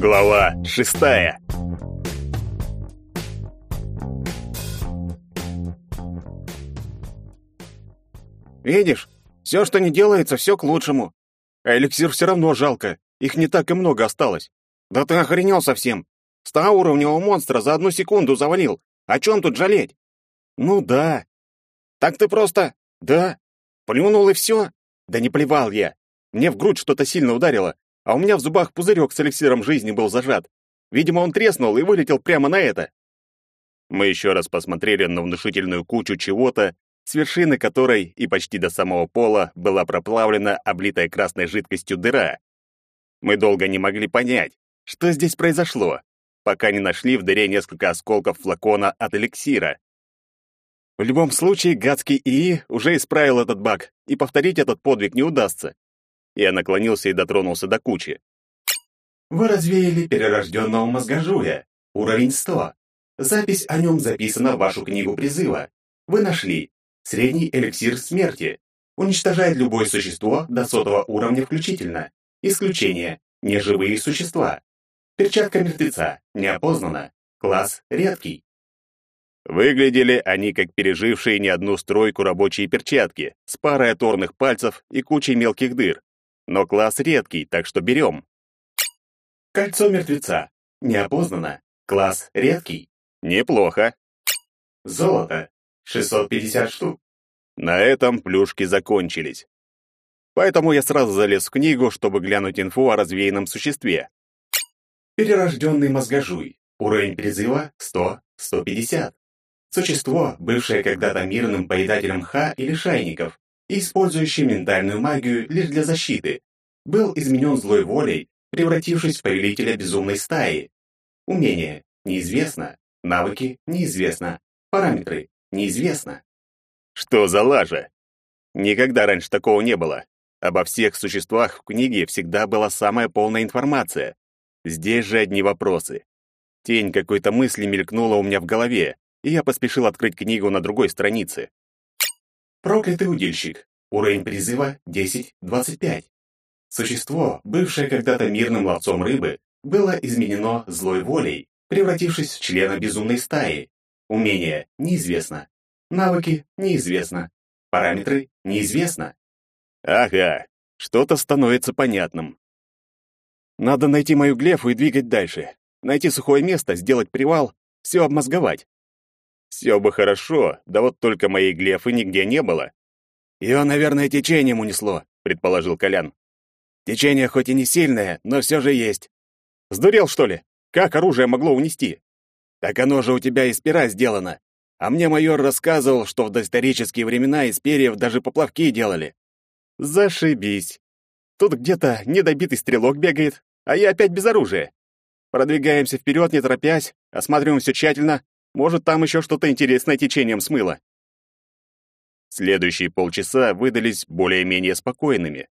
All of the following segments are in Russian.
Глава шестая. Видишь, все, что не делается, все к лучшему. А эликсир все равно жалко, их не так и много осталось. Да ты охренел совсем. Ста уровневого монстра за одну секунду завалил. О чем тут жалеть? Ну да. Так ты просто... Да. Плюнул и все? Да не плевал я. Мне в грудь что-то сильно ударило, а у меня в зубах пузырек с эликсиром жизни был зажат. Видимо, он треснул и вылетел прямо на это. Мы еще раз посмотрели на внушительную кучу чего-то, с вершины которой и почти до самого пола была проплавлена облитая красной жидкостью дыра. Мы долго не могли понять, что здесь произошло, пока не нашли в дыре несколько осколков флакона от эликсира. В любом случае, гадский ИИ уже исправил этот баг, и повторить этот подвиг не удастся. Я наклонился и дотронулся до кучи. Вы развеяли перерожденного мозгожуя. Уровень 100. Запись о нем записана в вашу книгу призыва. Вы нашли. Средний эликсир смерти. Уничтожает любое существо до сотого уровня включительно. Исключение. Неживые существа. Перчатка мертвеца. Неопознана. Класс редкий. Выглядели они как пережившие не одну стройку рабочие перчатки с парой оторных пальцев и кучей мелких дыр. Но класс редкий, так что берем. Кольцо мертвеца. Неопознано. Класс редкий. Неплохо. Золото. 650 штук. На этом плюшки закончились. Поэтому я сразу залез в книгу, чтобы глянуть инфу о развеянном существе. Перерожденный мозгожуй. Уровень призыва 100-150. Существо, бывшее когда-то мирным поедателем ха или шайников и использующее ментальную магию лишь для защиты, был изменен злой волей, превратившись в повелителя безумной стаи. Умение неизвестно, навыки неизвестно, параметры неизвестно. Что за лажа? Никогда раньше такого не было. Обо всех существах в книге всегда была самая полная информация. Здесь же одни вопросы. Тень какой-то мысли мелькнула у меня в голове, и я поспешил открыть книгу на другой странице. Проклятый удильщик. Уровень призыва 10-25. Существо, бывшее когда-то мирным ловцом рыбы, было изменено злой волей, превратившись в члена безумной стаи. Умение неизвестно. Навыки неизвестно. Параметры неизвестно. Ага, что-то становится понятным. Надо найти мою глефу и двигать дальше. Найти сухое место, сделать привал, все обмозговать. Все бы хорошо, да вот только моей глефы нигде не было. Ее, наверное, течением унесло, предположил Колян. Течение хоть и не сильное, но все же есть. Сдурел, что ли? Как оружие могло унести? Так оно же у тебя из пера сделано. А мне майор рассказывал, что в доисторические времена из перьев даже поплавки делали. Зашибись. Тут где-то недобитый стрелок бегает, а я опять без оружия. Продвигаемся вперед, не торопясь, осматриваем все тщательно, может, там еще что-то интересное течением смыло. Следующие полчаса выдались более-менее спокойными.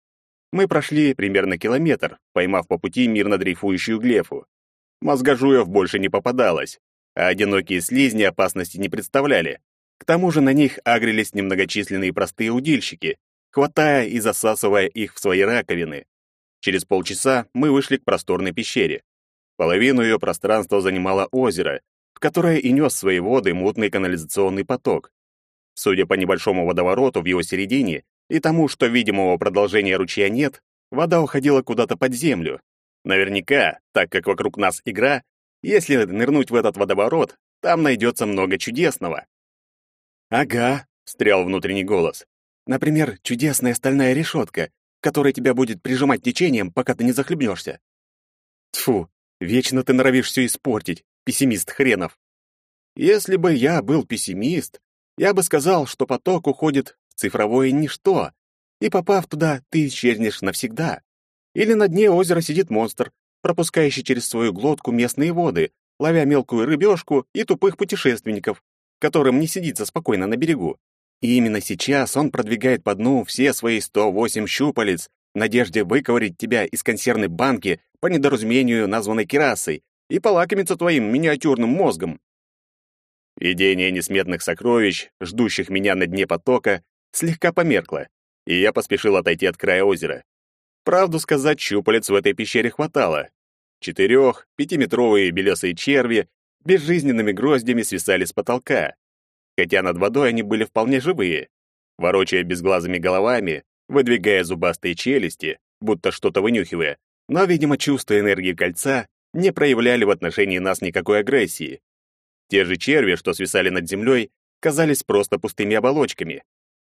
Мы прошли примерно километр, поймав по пути мирно дрейфующую глефу. Мозгожуев больше не попадалось, а одинокие слизни опасности не представляли. К тому же на них агрились немногочисленные простые удильщики, хватая и засасывая их в свои раковины. Через полчаса мы вышли к просторной пещере. Половину ее пространства занимало озеро, в которое и нес свои воды мутный канализационный поток. Судя по небольшому водовороту в его середине и тому, что видимого продолжения ручья нет, вода уходила куда-то под землю. Наверняка, так как вокруг нас игра, если нырнуть в этот водоворот, там найдется много чудесного. «Ага», — встрял внутренний голос. «Например, чудесная стальная решетка, которая тебя будет прижимать течением, пока ты не захлебнешься». Тьфу, вечно ты норовишь все испортить пессимист хренов. Если бы я был пессимист, я бы сказал, что поток уходит в цифровое ничто, и попав туда, ты исчезнешь навсегда. Или на дне озера сидит монстр, пропускающий через свою глотку местные воды, ловя мелкую рыбешку и тупых путешественников, которым не сидится спокойно на берегу. И именно сейчас он продвигает по дну все свои 108 щупалец в надежде выковырить тебя из консервной банки по недоразумению, названной керасой, и полакомиться твоим миниатюрным мозгом. Видение несметных сокровищ, ждущих меня на дне потока, слегка померкло, и я поспешил отойти от края озера. Правду сказать, щупалец в этой пещере хватало. четырех, пятиметровые белесые черви безжизненными гроздями свисали с потолка. Хотя над водой они были вполне живые. Ворочая безглазыми головами, выдвигая зубастые челюсти, будто что-то вынюхивая, но, видимо, чувствуя энергии кольца, не проявляли в отношении нас никакой агрессии. Те же черви, что свисали над землей, казались просто пустыми оболочками.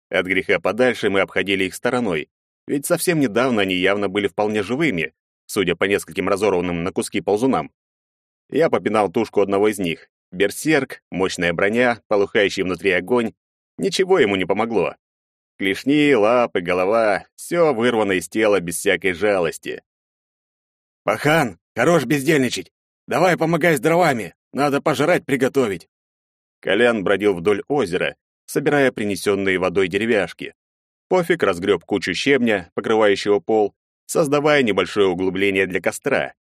От греха подальше мы обходили их стороной, ведь совсем недавно они явно были вполне живыми, судя по нескольким разорванным на куски ползунам. Я попинал тушку одного из них. Берсерк, мощная броня, полыхающий внутри огонь. Ничего ему не помогло. Клешни, лапы, голова — все вырвано из тела без всякой жалости. «Пахан, хорош бездельничать! Давай помогай с дровами, надо пожрать приготовить!» Колян бродил вдоль озера, собирая принесенные водой деревяшки. Пофиг разгреб кучу щебня, покрывающего пол, создавая небольшое углубление для костра.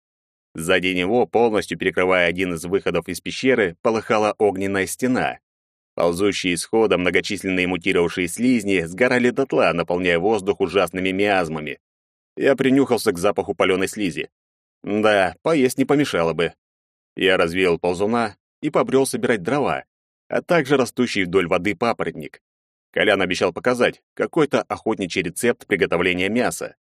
Сзади него, полностью перекрывая один из выходов из пещеры, полыхала огненная стена. Ползущие исхода многочисленные мутировавшие слизни сгорали дотла, наполняя воздух ужасными миазмами. Я принюхался к запаху паленой слизи. Да, поесть не помешало бы. Я развеял ползуна и побрел собирать дрова, а также растущий вдоль воды папоротник. Колян обещал показать какой-то охотничий рецепт приготовления мяса.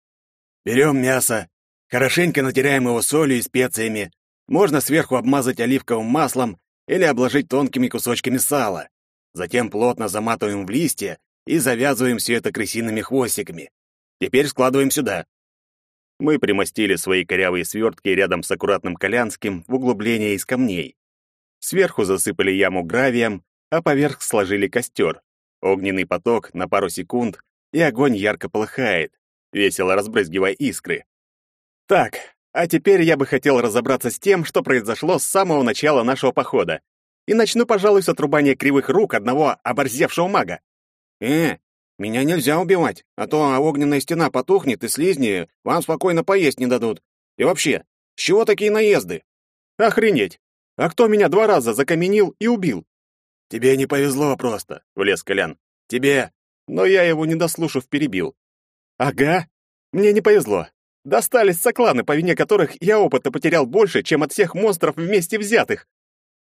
«Берем мясо, хорошенько натираем его солью и специями. Можно сверху обмазать оливковым маслом или обложить тонкими кусочками сала. Затем плотно заматываем в листья и завязываем все это крысиными хвостиками. Теперь складываем сюда». Мы примостили свои корявые свертки рядом с аккуратным колянским в углубление из камней. Сверху засыпали яму гравием, а поверх сложили костер. Огненный поток на пару секунд, и огонь ярко полыхает, весело разбрызгивая искры. Так, а теперь я бы хотел разобраться с тем, что произошло с самого начала нашего похода. И начну, пожалуй, с отрубания кривых рук одного оборзевшего мага. Э, меня нельзя убивать, а то огненная стена потухнет, и слизни вам спокойно поесть не дадут. И вообще, с чего такие наезды? Охренеть! А кто меня два раза закаменил и убил? «Тебе не повезло просто», — влез Колян. «Тебе...» Но я его, не дослушав, перебил. «Ага, мне не повезло. Достались сокланы, по вине которых я опыта потерял больше, чем от всех монстров вместе взятых».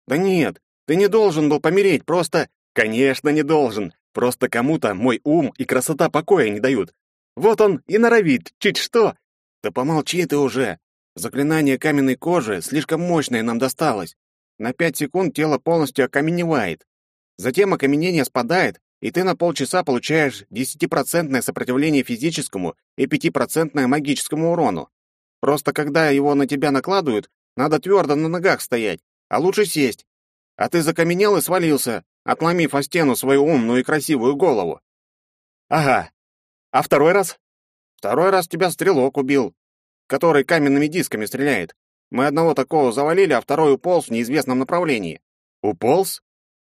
«Да нет, ты не должен был помереть, просто...» «Конечно, не должен. Просто кому-то мой ум и красота покоя не дают. Вот он и норовит, чуть что». «Да помолчи ты уже. Заклинание каменной кожи слишком мощное нам досталось. На пять секунд тело полностью окаменевает. Затем окаменение спадает, и ты на полчаса получаешь 10% сопротивление физическому и 5% магическому урону. Просто когда его на тебя накладывают, надо твердо на ногах стоять, а лучше сесть. А ты закаменел и свалился, отломив о стену свою умную и красивую голову. Ага. А второй раз? Второй раз тебя стрелок убил, который каменными дисками стреляет. Мы одного такого завалили, а второй уполз в неизвестном направлении. Уполз?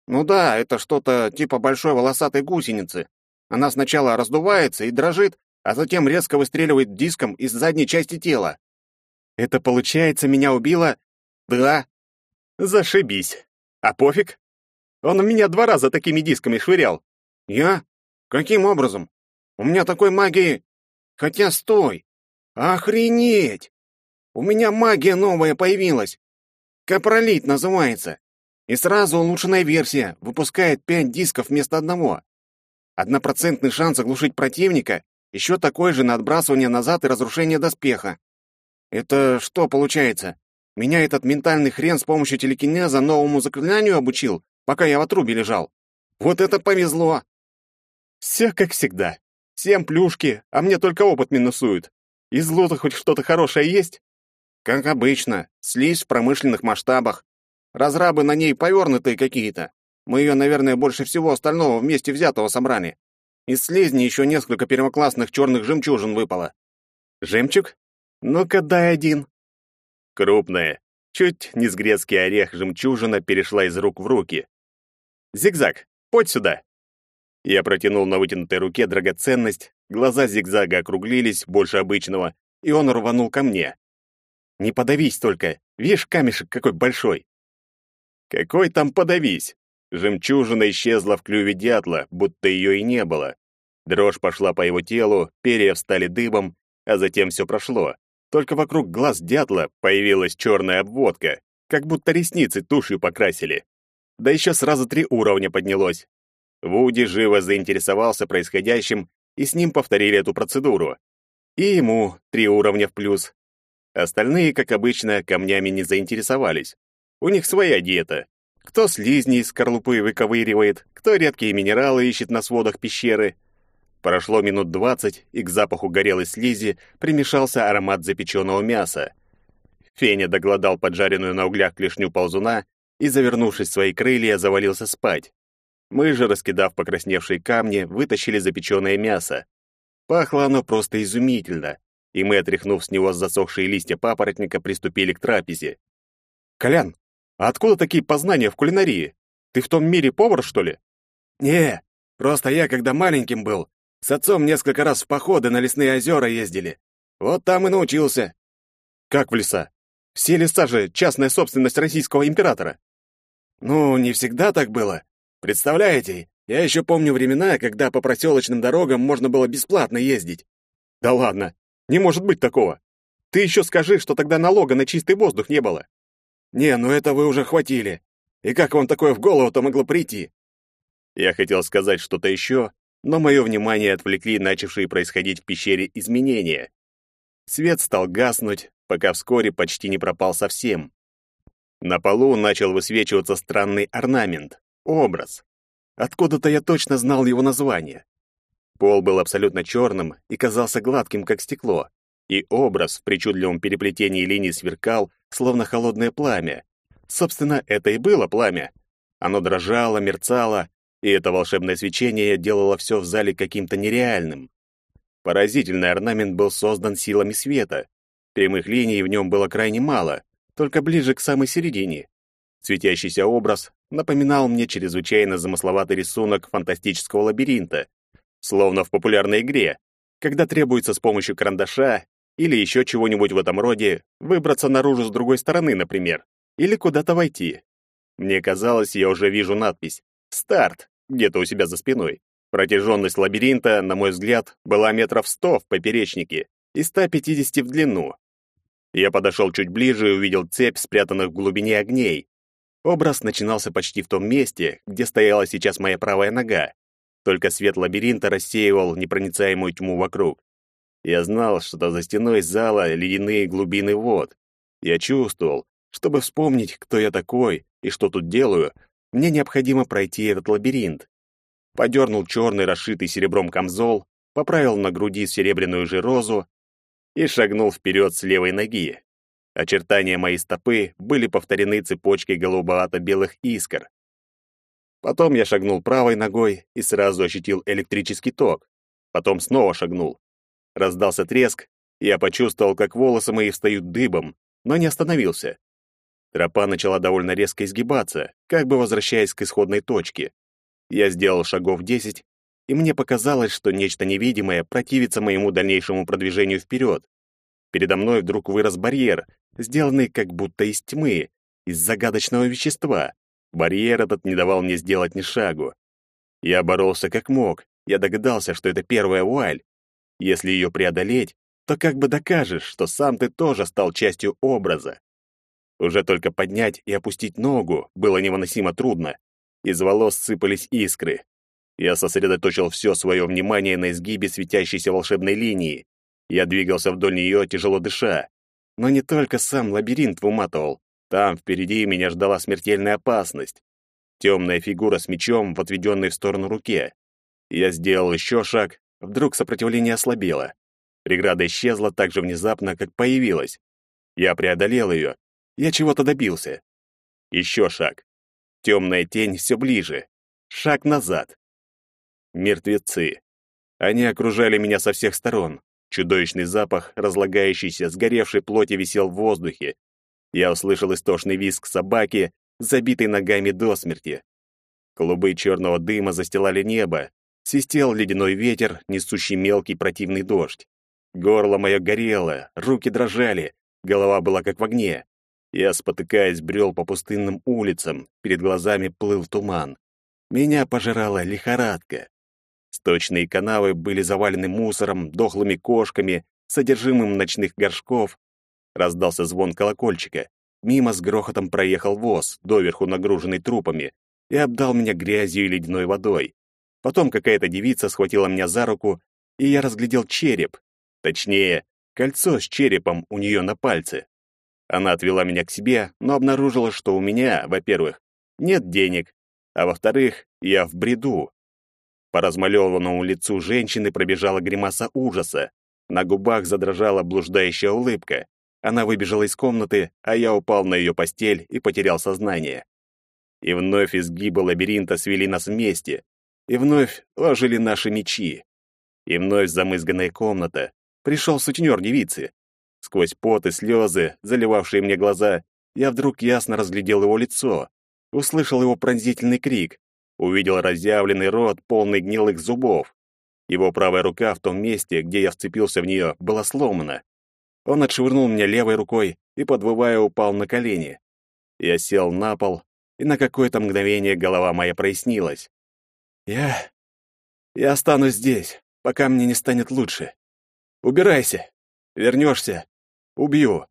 Ну да, это что-то типа большой волосатой гусеницы. Она сначала раздувается и дрожит, а затем резко выстреливает диском из задней части тела. Это получается, меня убило? Да. Зашибись. А пофиг? Он у меня два раза такими дисками швырял. Я? Каким образом? У меня такой магии... Хотя стой! Охренеть! У меня магия новая появилась. Капролит называется. И сразу улучшенная версия, выпускает пять дисков вместо одного. Однопроцентный шанс оглушить противника, еще такой же на отбрасывание назад и разрушение доспеха. Это что получается? Меня этот ментальный хрен с помощью телекинеза новому заклинанию обучил, пока я в отрубе лежал. Вот это повезло! Все как всегда. Всем плюшки, а мне только опыт минусуют. Из лута хоть что-то хорошее есть? Как обычно, слизь в промышленных масштабах, Разрабы на ней повернутые какие-то. Мы ее, наверное, больше всего остального вместе взятого собрали. Из слизни еще несколько первоклассных черных жемчужин выпало. Жемчуг? Ну-ка, дай один. Крупная, чуть не с грецкий орех жемчужина перешла из рук в руки. Зигзаг, подь сюда. Я протянул на вытянутой руке драгоценность, глаза зигзага округлились больше обычного, и он рванул ко мне. Не подавись только, видишь, камешек какой большой. Какой там подавись? Жемчужина исчезла в клюве дятла, будто ее и не было. Дрожь пошла по его телу, перья встали дыбом, а затем все прошло. Только вокруг глаз дятла появилась черная обводка, как будто ресницы тушью покрасили. Да еще сразу три уровня поднялось. Вуди живо заинтересовался происходящим, и с ним повторили эту процедуру. И ему три уровня в плюс. Остальные, как обычно, камнями не заинтересовались. У них своя диета. Кто слизни из скорлупы выковыривает, кто редкие минералы ищет на сводах пещеры. Прошло минут двадцать, и к запаху горелой слизи примешался аромат запеченного мяса. Феня доглодал поджаренную на углях клешню ползуна и, завернувшись в свои крылья, завалился спать. Мы же, раскидав покрасневшие камни, вытащили запеченное мясо. Пахло оно просто изумительно, и мы, отряхнув с него засохшие листья папоротника, приступили к трапезе. «Колян, а откуда такие познания в кулинарии? Ты в том мире повар, что ли?» «Не, просто я, когда маленьким был, с отцом несколько раз в походы на лесные озера ездили. Вот там и научился». «Как в леса? Все леса же частная собственность российского императора». «Ну, не всегда так было. Представляете, я еще помню времена, когда по проселочным дорогам можно было бесплатно ездить». «Да ладно, не может быть такого. Ты еще скажи, что тогда налога на чистый воздух не было». «Не, ну это вы уже хватили. И как вам такое в голову-то могло прийти?» Я хотел сказать что-то еще, но мое внимание отвлекли начавшие происходить в пещере изменения. Свет стал гаснуть, пока вскоре почти не пропал совсем. На полу начал высвечиваться странный орнамент, образ. Откуда-то я точно знал его название. Пол был абсолютно черным и казался гладким, как стекло, и образ в причудливом переплетении линий сверкал, словно холодное пламя. Собственно, это и было пламя. Оно дрожало, мерцало, и это волшебное свечение делало все в зале каким-то нереальным. Поразительный орнамент был создан силами света. Прямых линий в нем было крайне мало, только ближе к самой середине. Светящийся образ напоминал мне чрезвычайно замысловатый рисунок фантастического лабиринта, словно в популярной игре, когда требуется с помощью карандаша или еще чего-нибудь в этом роде выбраться наружу с другой стороны, например, или куда-то войти. Мне казалось, я уже вижу надпись «Старт» где-то у себя за спиной. Протяженность лабиринта, на мой взгляд, была метров сто в поперечнике и 150 в длину. Я подошел чуть ближе и увидел цепь спрятанных в глубине огней. Образ начинался почти в том месте, где стояла сейчас моя правая нога. Только свет лабиринта рассеивал непроницаемую тьму вокруг. Я знал, что за стеной зала ледяные глубины вод. Я чувствовал, чтобы вспомнить, кто я такой и что тут делаю, мне необходимо пройти этот лабиринт. Подернул черный, расшитый серебром камзол, поправил на груди серебряную же розу и шагнул вперед с левой ноги. Очертания моей стопы были повторены цепочкой голубовато-белых искр. Потом я шагнул правой ногой и сразу ощутил электрический ток. Потом снова шагнул. Раздался треск, и я почувствовал, как волосы мои встают дыбом, но не остановился. Тропа начала довольно резко изгибаться, как бы возвращаясь к исходной точке. Я сделал шагов десять, и мне показалось, что нечто невидимое противится моему дальнейшему продвижению вперед. Передо мной вдруг вырос барьер, сделанный как будто из тьмы, из загадочного вещества. Барьер этот не давал мне сделать ни шагу. Я боролся как мог. Я догадался, что это первая вуаль. Если ее преодолеть, то как бы докажешь, что сам ты тоже стал частью образа. Уже только поднять и опустить ногу было невыносимо трудно. Из волос сыпались искры. Я сосредоточил все свое внимание на изгибе светящейся волшебной линии. Я двигался вдоль нее, тяжело дыша. Но не только сам лабиринт выматывал. Там впереди меня ждала смертельная опасность. Темная фигура с мечом в отведенной в сторону руке. Я сделал еще шаг, вдруг сопротивление ослабело. Преграда исчезла так же внезапно, как появилась. Я преодолел ее, я чего-то добился. Еще шаг. Темная тень все ближе. Шаг назад. Мертвецы. Они окружали меня со всех сторон. Чудовищный запах, разлагающийся, сгоревшей плоти висел в воздухе. Я услышал истошный визг собаки, забитой ногами до смерти. Клубы черного дыма застилали небо. Свистел ледяной ветер, несущий мелкий противный дождь. Горло мое горело, руки дрожали, голова была как в огне. Я, спотыкаясь, брел по пустынным улицам, перед глазами плыл туман. Меня пожирала лихорадка. Сточные канавы были завалены мусором, дохлыми кошками, содержимым ночных горшков, Раздался звон колокольчика. Мимо с грохотом проехал воз, доверху нагруженный трупами, и обдал меня грязью и ледяной водой. Потом какая-то девица схватила меня за руку, и я разглядел череп. Точнее, кольцо с черепом у нее на пальце. Она отвела меня к себе, но обнаружила, что у меня, во-первых, нет денег, а во-вторых, я в бреду. По размалеванному лицу женщины пробежала гримаса ужаса. На губах задрожала блуждающая улыбка. Она выбежала из комнаты, а я упал на ее постель и потерял сознание. И вновь изгибы лабиринта свели нас вместе. И вновь ложили наши мечи. И вновь замызганная комната. Пришел сутенер девицы. Сквозь пот и слезы, заливавшие мне глаза, я вдруг ясно разглядел его лицо. Услышал его пронзительный крик. Увидел разъявленный рот, полный гнилых зубов. Его правая рука в том месте, где я вцепился в нее, была сломана. Он отшвырнул меня левой рукой и, подвывая, упал на колени. Я сел на пол, и на какое-то мгновение голова моя прояснилась. «Я... я останусь здесь, пока мне не станет лучше. Убирайся. Вернешься. Убью».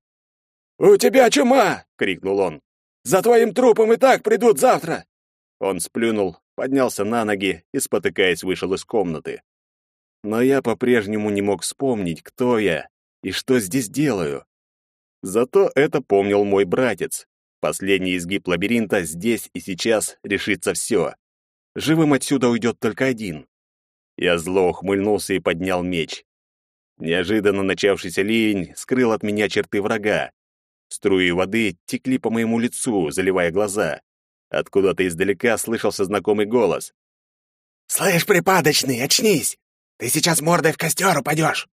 «У тебя чума!» — крикнул он. «За твоим трупом и так придут завтра!» Он сплюнул, поднялся на ноги и, спотыкаясь, вышел из комнаты. Но я по-прежнему не мог вспомнить, кто я и что здесь делаю. Зато это помнил мой братец. Последний изгиб лабиринта здесь и сейчас решится все. Живым отсюда уйдет только один. Я зло ухмыльнулся и поднял меч. Неожиданно начавшийся ливень скрыл от меня черты врага. Струи воды текли по моему лицу, заливая глаза. Откуда-то издалека слышался знакомый голос. «Слышь, припадочный, очнись! Ты сейчас мордой в костер упадешь!»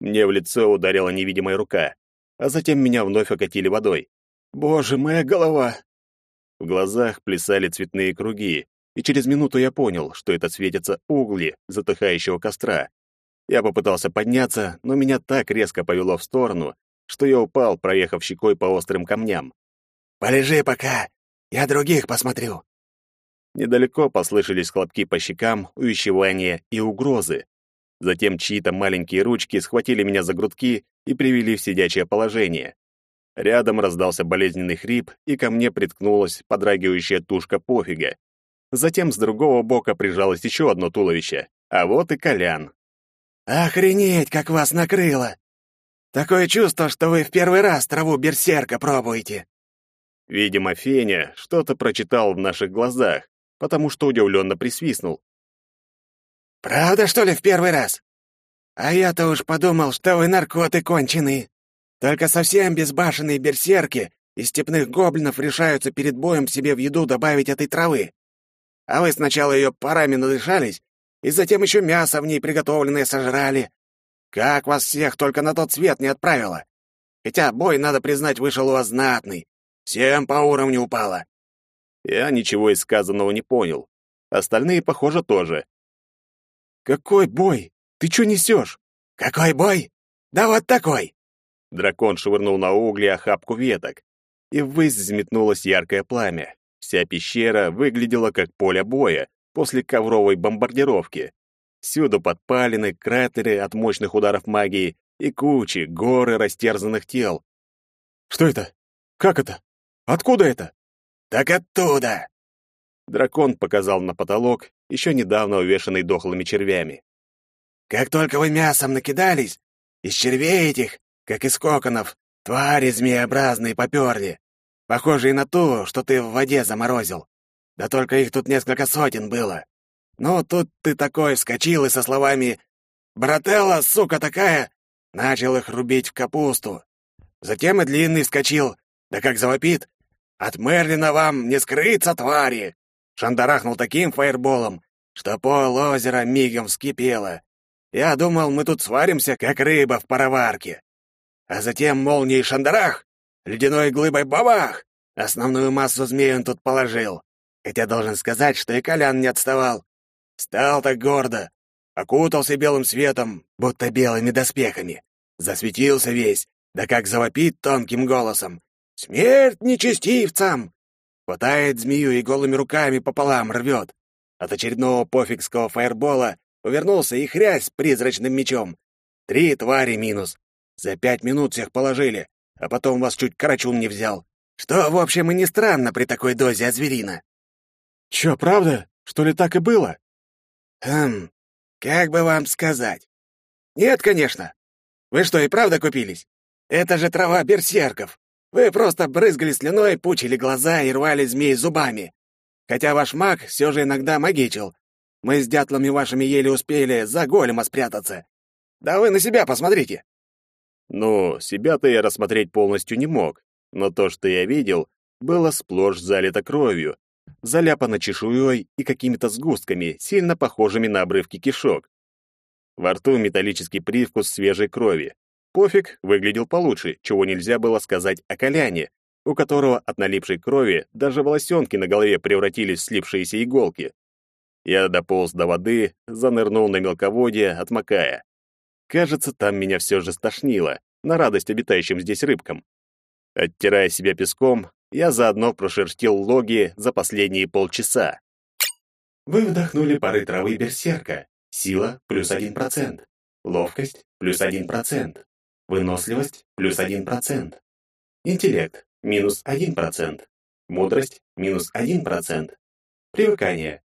Мне в лицо ударила невидимая рука, а затем меня вновь окатили водой. «Боже, моя голова!» В глазах плясали цветные круги, и через минуту я понял, что это светятся угли затыхающего костра. Я попытался подняться, но меня так резко повело в сторону, что я упал, проехав щекой по острым камням. «Полежи пока, я других посмотрю». Недалеко послышались хлопки по щекам, увещевания и угрозы. Затем чьи-то маленькие ручки схватили меня за грудки и привели в сидячее положение. Рядом раздался болезненный хрип, и ко мне приткнулась подрагивающая тушка пофига. Затем с другого бока прижалось еще одно туловище, а вот и Колян. «Охренеть, как вас накрыло! Такое чувство, что вы в первый раз траву берсерка пробуете!» Видимо, Феня что-то прочитал в наших глазах, потому что удивленно присвистнул. «Правда, что ли, в первый раз? А я-то уж подумал, что вы наркоты конченые. Только совсем безбашенные берсерки из степных гоблинов решаются перед боем себе в еду добавить этой травы. А вы сначала ее парами надышались, и затем еще мясо в ней приготовленное сожрали. Как вас всех только на тот свет не отправило? Хотя бой, надо признать, вышел у вас знатный. Всем по уровню упало. Я ничего из сказанного не понял. Остальные, похоже, тоже. «Какой бой? Ты что несешь?» «Какой бой? Да вот такой!» Дракон швырнул на угли охапку веток, и ввысь взметнулось яркое пламя. Вся пещера выглядела как поле боя после ковровой бомбардировки. Всюду подпалины, кратеры от мощных ударов магии и кучи, горы растерзанных тел. «Что это? Как это? Откуда это?» «Так оттуда!» Дракон показал на потолок, еще недавно увешанный дохлыми червями. «Как только вы мясом накидались, из червей этих, как из коконов, твари змееобразные поперли, похожие на ту, что ты в воде заморозил. Да только их тут несколько сотен было. Ну, тут ты такой вскочил и со словами «Брателла, сука такая!» начал их рубить в капусту. Затем и длинный вскочил, да как завопит «От Мерлина вам не скрыться, твари!» Шандарахнул таким фаерболом, что пол озера мигом вскипело. Я думал, мы тут сваримся, как рыба в пароварке. А затем молнией шандарах, ледяной глыбой бабах. Основную массу змей он тут положил. Хотя должен сказать, что и Колян не отставал. Стал так гордо, окутался белым светом, будто белыми доспехами. Засветился весь, да как завопит тонким голосом. «Смерть нечестивцам!» Хватает змею и голыми руками пополам рвет. От очередного пофигского фаербола увернулся и хрясь призрачным мечом. Три твари минус. За пять минут всех положили. а потом вас чуть карачун не взял. Что, в общем, и не странно при такой дозе азверина. Чё, правда? Что ли так и было? Хм, как бы вам сказать? Нет, конечно. Вы что, и правда купились? Это же трава берсерков. Вы просто брызгали слюной, пучили глаза и рвали змей зубами. Хотя ваш маг все же иногда магичил. Мы с дятлами вашими еле успели за голема спрятаться. Да вы на себя посмотрите. Ну, себя-то я рассмотреть полностью не мог, но то, что я видел, было сплошь залито кровью, заляпано чешуей и какими-то сгустками, сильно похожими на обрывки кишок. Во рту металлический привкус свежей крови. Пофиг выглядел получше, чего нельзя было сказать о Коляне, у которого от налипшей крови даже волосенки на голове превратились в слипшиеся иголки. Я дополз до воды, занырнул на мелководье, отмокая. Кажется, там меня все же стошнило, на радость обитающим здесь рыбкам. Оттирая себя песком, я заодно прошерстил логи за последние полчаса. Вы вдохнули пары травы берсерка. Сила плюс 1%. Ловкость плюс 1%. Выносливость плюс 1%. Интеллект минус 1%. Мудрость минус 1%. Привыкание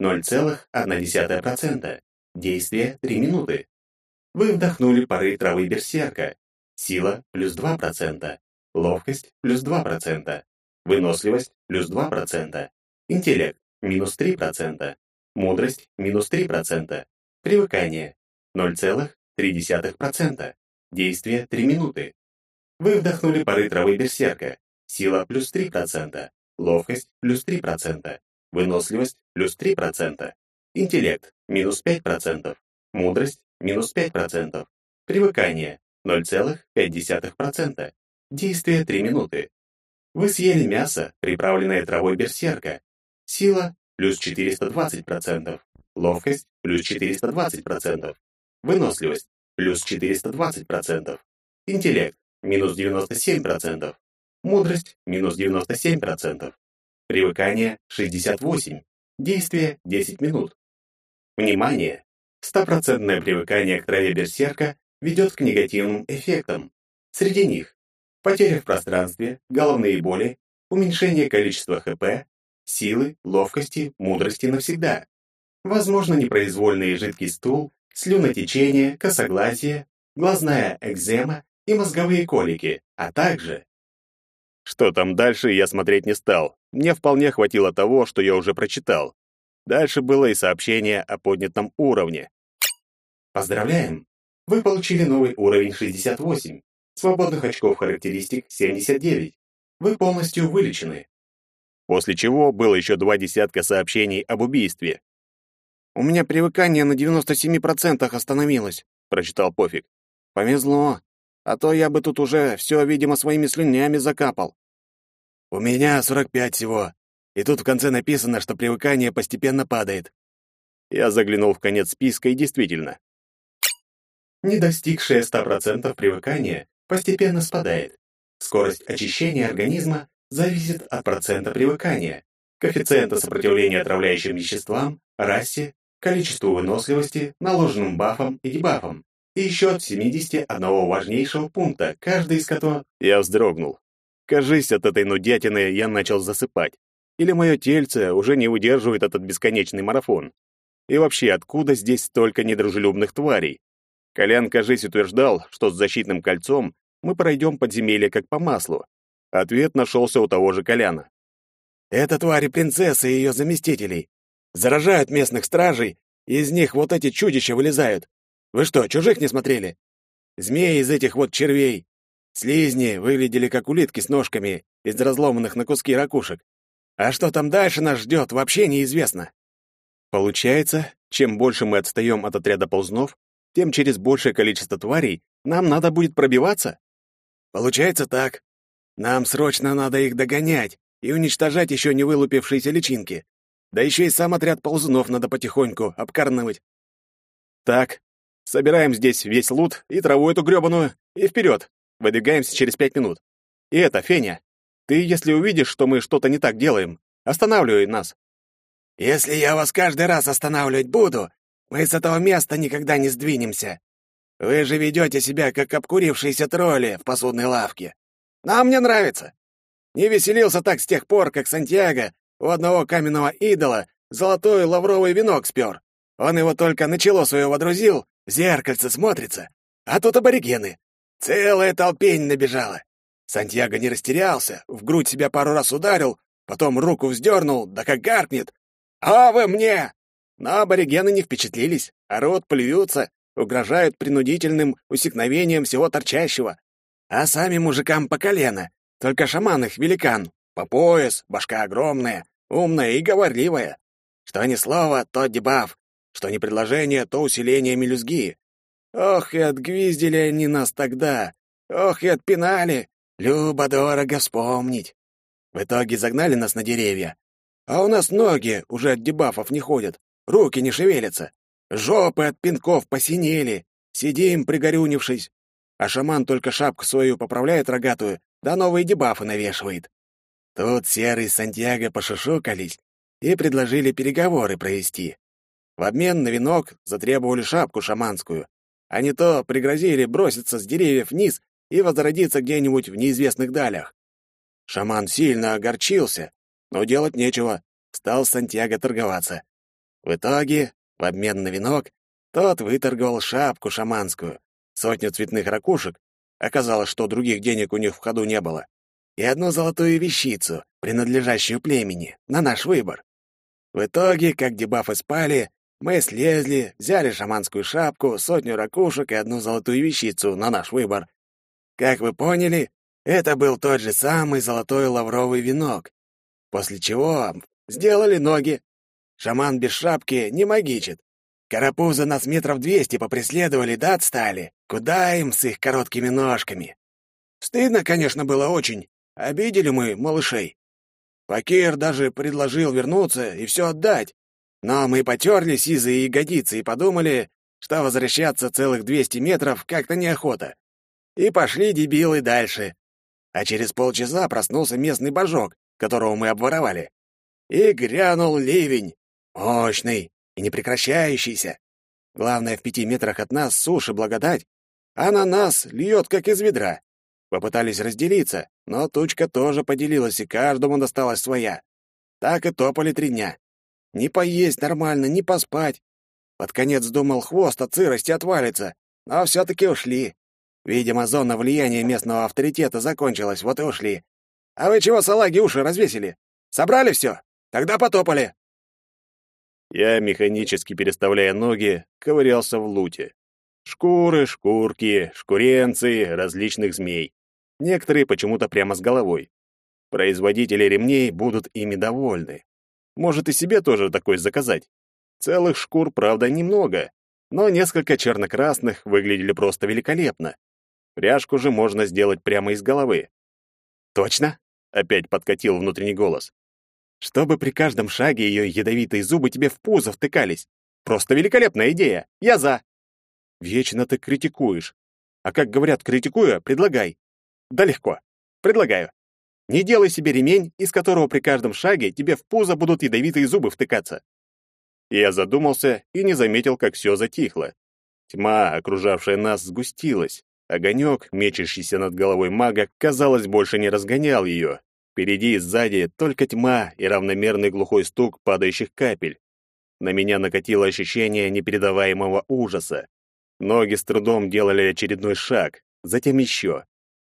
0,1%. Действие 3 минуты. Вы вдохнули пары травы берсерка. Сила плюс 2%. Ловкость плюс 2%. Выносливость плюс 2%. Интеллект минус 3%. Мудрость минус 3%. Привыкание 0,3%. Действие 3 минуты. Вы вдохнули пары травы берсерка. Сила плюс 3%. Ловкость плюс 3%. Выносливость плюс 3%. Интеллект минус 5%. Мудрость минус 5%. Привыкание 0,5%. Действие 3 минуты. Вы съели мясо, приправленное травой берсерка. Сила плюс 420%. Ловкость плюс 420%. Выносливость плюс 420%. Интеллект минус 97%. Мудрость минус 97%. Привыкание 68. Действие 10 минут. Внимание! Стопроцентное привыкание к траве берсерка ведет к негативным эффектам. Среди них потеря в пространстве, головные боли, уменьшение количества ХП, силы, ловкости, мудрости навсегда. Возможно непроизвольный жидкий стул, слюнотечение, косоглазие, глазная экзема и мозговые колики, а также... Что там дальше, я смотреть не стал. Мне вполне хватило того, что я уже прочитал. Дальше было и сообщение о поднятом уровне. Поздравляем! Вы получили новый уровень 68. Свободных очков характеристик 79. Вы полностью вылечены. После чего было еще два десятка сообщений об убийстве. «У меня привыкание на 97% остановилось», — прочитал Пофиг. «Повезло, а то я бы тут уже все, видимо, своими слюнями закапал». «У меня 45 всего, и тут в конце написано, что привыкание постепенно падает». Я заглянул в конец списка, и действительно, не достигшее 100% привыкания, постепенно спадает. Скорость очищения организма зависит от процента привыкания, коэффициента сопротивления отравляющим веществам, расе, количеству выносливости, наложенным бафом и дебафом, и еще от 71 важнейшего пункта, каждый из которых... Я вздрогнул. Кажись, от этой нудятины я начал засыпать. Или мое тельце уже не выдерживает этот бесконечный марафон. И вообще, откуда здесь столько недружелюбных тварей? Колян, кажись, утверждал, что с защитным кольцом мы пройдем подземелье как по маслу. Ответ нашелся у того же Коляна. «Это твари принцессы и ее заместителей. Заражают местных стражей, и из них вот эти чудища вылезают. Вы что, чужих не смотрели? Змеи из этих вот червей. Слизни выглядели как улитки с ножками из разломанных на куски ракушек. А что там дальше нас ждет, вообще неизвестно». Получается, чем больше мы отстаем от отряда ползнов, тем через большее количество тварей нам надо будет пробиваться? Получается так. Нам срочно надо их догонять и уничтожать еще не вылупившиеся личинки. Да еще и сам отряд ползунов надо потихоньку обкарнывать. Так, собираем здесь весь лут и траву эту грёбаную, и вперед. Выдвигаемся через пять минут. И это, Феня, ты, если увидишь, что мы что-то не так делаем, останавливай нас. Если я вас каждый раз останавливать буду, мы с этого места никогда не сдвинемся. Вы же ведете себя, как обкурившиеся тролли в посудной лавке. Нам мне нравится. Не веселился так с тех пор, как Сантьяго у одного каменного идола золотой лавровый венок спер. Он его только на чело свое водрузил, в зеркальце смотрится. А тут аборигены. Целая толпень набежала. Сантьяго не растерялся, в грудь себя пару раз ударил, потом руку вздернул, да как гаркнет. «А вы мне!» Но аборигены не впечатлились, а рот плюются, угрожают принудительным усекновением всего торчащего. А сами мужикам по колено, только шаман их великан, по пояс, башка огромная, умная и говорливая. Что ни слово, то дебаф, что ни предложение, то усиление мелюзги. Ох, и отгвиздили они нас тогда, ох, и отпинали, любо-дорого вспомнить. В итоге загнали нас на деревья, а у нас ноги уже от дебафов не ходят, руки не шевелятся, жопы от пинков посинели, сидим, пригорюнившись, а шаман только шапку свою поправляет рогатую, да новые дебафы навешивает. Тут Серый и Сантьяго пошушукались и предложили переговоры провести. В обмен на венок затребовали шапку шаманскую, а не то пригрозили броситься с деревьев вниз и возродиться где-нибудь в неизвестных далях. Шаман сильно огорчился, но делать нечего, стал Сантьяго торговаться. В итоге, в обмен на венок, тот выторговал шапку шаманскую, сотню цветных ракушек, оказалось, что других денег у них в ходу не было, и одну золотую вещицу, принадлежащую племени, на наш выбор. В итоге, как дебафы спали, мы слезли, взяли шаманскую шапку, сотню ракушек и одну золотую вещицу на наш выбор. Как вы поняли, это был тот же самый золотой лавровый венок. После чего сделали ноги. Шаман без шапки не магичит, Карапузы нас метров двести попреследовали, да отстали. Куда им с их короткими ножками? Стыдно, конечно, было очень. Обидели мы малышей. Факир даже предложил вернуться и все отдать. Но мы потерли сизые ягодицы и подумали, что возвращаться целых двести метров как-то неохота. И пошли дебилы дальше. А через полчаса проснулся местный божок, которого мы обворовали. И грянул ливень. Мощный и непрекращающийся. Главное, в пяти метрах от нас суши благодать, а на нас льет, как из ведра. Попытались разделиться, но тучка тоже поделилась, и каждому досталась своя. Так и топали три дня. Не поесть нормально, не поспать. Под конец думал, хвост от сырости отвалится, но все-таки ушли. Видимо, зона влияния местного авторитета закончилась, вот и ушли. А вы чего, салаги, уши развесили? Собрали все? Тогда потопали. Я, механически переставляя ноги, ковырялся в луте. Шкуры, шкурки, шкуренцы различных змей. Некоторые почему-то прямо с головой. Производители ремней будут ими довольны. Может, и себе тоже такой заказать. Целых шкур, правда, немного, но несколько черно-красных выглядели просто великолепно. Пряжку же можно сделать прямо из головы. «Точно?» — опять подкатил внутренний голос чтобы при каждом шаге ее ядовитые зубы тебе в пузо втыкались. Просто великолепная идея. Я за. Вечно ты критикуешь. А как говорят, критикуя, предлагай. Да легко. Предлагаю. Не делай себе ремень, из которого при каждом шаге тебе в пузо будут ядовитые зубы втыкаться. Я задумался и не заметил, как все затихло. Тьма, окружавшая нас, сгустилась. Огонек, мечущийся над головой мага, казалось, больше не разгонял ее, Впереди и сзади только тьма и равномерный глухой стук падающих капель. На меня накатило ощущение непередаваемого ужаса. Ноги с трудом делали очередной шаг, затем еще.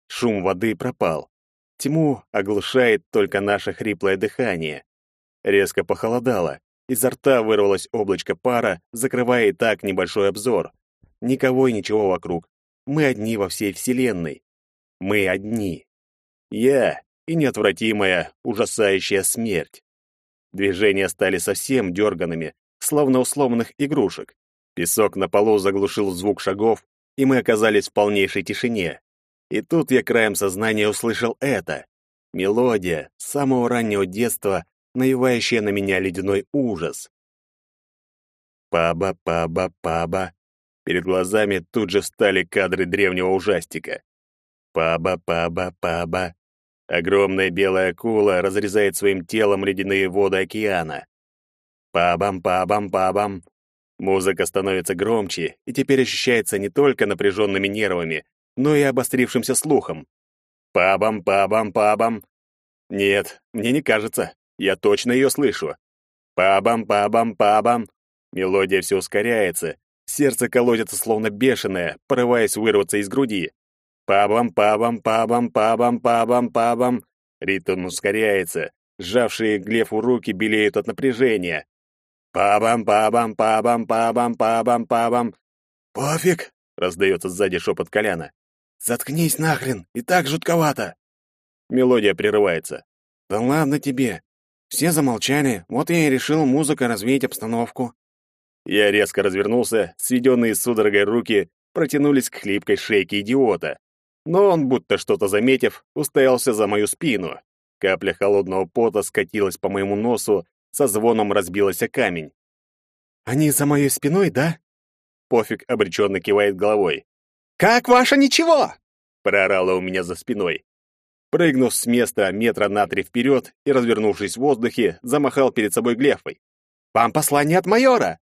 Шум воды пропал. Тьму оглушает только наше хриплое дыхание. Резко похолодало. Изо рта вырвалось облачко пара, закрывая и так небольшой обзор. Никого и ничего вокруг. Мы одни во всей Вселенной. Мы одни. Я и неотвратимая, ужасающая смерть. Движения стали совсем дерганными, словно у сломанных игрушек. Песок на полу заглушил звук шагов, и мы оказались в полнейшей тишине. И тут я краем сознания услышал это. Мелодия с самого раннего детства, навевающая на меня ледяной ужас. Паба-паба-паба. Перед глазами тут же встали кадры древнего ужастика. Паба-паба-паба. Огромная белая акула разрезает своим телом ледяные воды океана. Па-бам-па-бам-па-бам. Музыка становится громче и теперь ощущается не только напряженными нервами, но и обострившимся слухом. Пабам-пабам-пабам. Нет, мне не кажется. Я точно ее слышу. Пабам-пабам-пабам. Мелодия все ускоряется. Сердце колотится словно бешеное, порываясь вырваться из груди. Пабам-пабам-пабам-пабам-пабам-пабам. Ритм ускоряется. Сжавшие Глефу руки белеют от напряжения. Пабам-пабам-пабам-пабам-пабам-пабам. «Пофиг!» — раздается сзади шепот Коляна. «Заткнись нахрен! И так жутковато!» Мелодия прерывается. «Да ладно тебе! Все замолчали, вот я и решил музыкой развеять обстановку». Я резко развернулся, сведенные судорогой руки протянулись к хлипкой шейке идиота. Но он, будто что-то заметив, устоялся за мою спину. Капля холодного пота скатилась по моему носу, со звоном разбилась о камень. «Они за моей спиной, да?» Пофиг обреченно кивает головой. «Как ваше ничего?» — проорало у меня за спиной. Прыгнув с места метра на три вперед и развернувшись в воздухе, замахал перед собой Глефой. «Вам послание от майора!»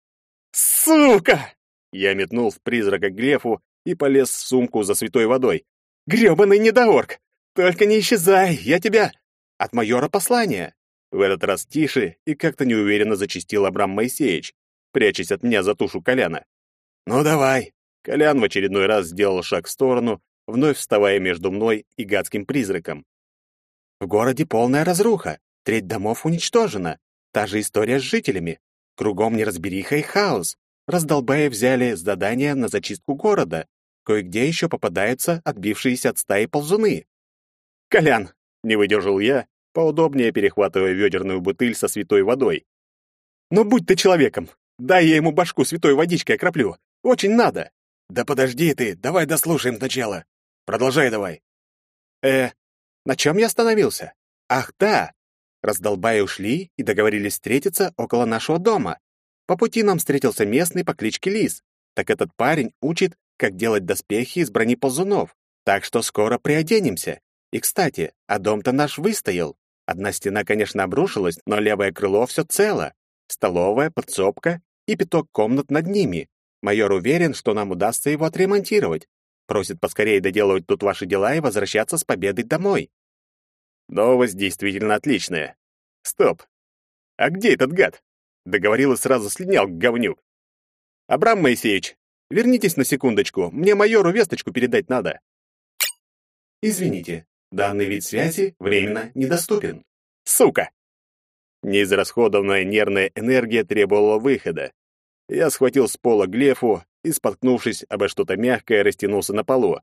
«Сука!» Я метнул в призрака Глефу и полез в сумку за святой водой. «Грёбаный недоорк! Только не исчезай, я тебя...» «От майора послание!» В этот раз тише и как-то неуверенно зачистил Абрам Моисеевич, прячась от меня за тушу Коляна. «Ну давай!» Колян в очередной раз сделал шаг в сторону, вновь вставая между мной и гадским призраком. «В городе полная разруха, треть домов уничтожена, та же история с жителями. Кругом неразбериха и хаос. Раздолбая взяли задание на зачистку города. Кое-где еще попадаются отбившиеся от стаи ползуны. «Колян!» — не выдержал я, поудобнее перехватывая ведерную бутыль со святой водой. «Ну будь ты человеком! Дай я ему башку святой водичкой окроплю! Очень надо!» «Да подожди ты, давай дослушаем сначала. Продолжай давай». «Э, на чем я остановился? Ах, да! Раздолбая ушли и договорились встретиться около нашего дома. По пути нам встретился местный по кличке Лис. Так этот парень учит, как делать доспехи из брони ползунов. Так что скоро приоденемся. И, кстати, а дом-то наш выстоял. Одна стена, конечно, обрушилась, но левое крыло все цело. Столовая, подсобка и пяток комнат над ними. Майор уверен, что нам удастся его отремонтировать. Просит поскорее доделывать тут ваши дела и возвращаться с победой домой. Новость действительно отличная. Стоп. А где этот гад? Договорил и сразу слинял, говнюк. Абрам Моисеевич, вернитесь на секундочку. Мне майору весточку передать надо. Извините, данный вид связи временно недоступен. Сука! Неизрасходованная нервная энергия требовала выхода. Я схватил с пола глефу и, споткнувшись обо что-то мягкое, растянулся на полу.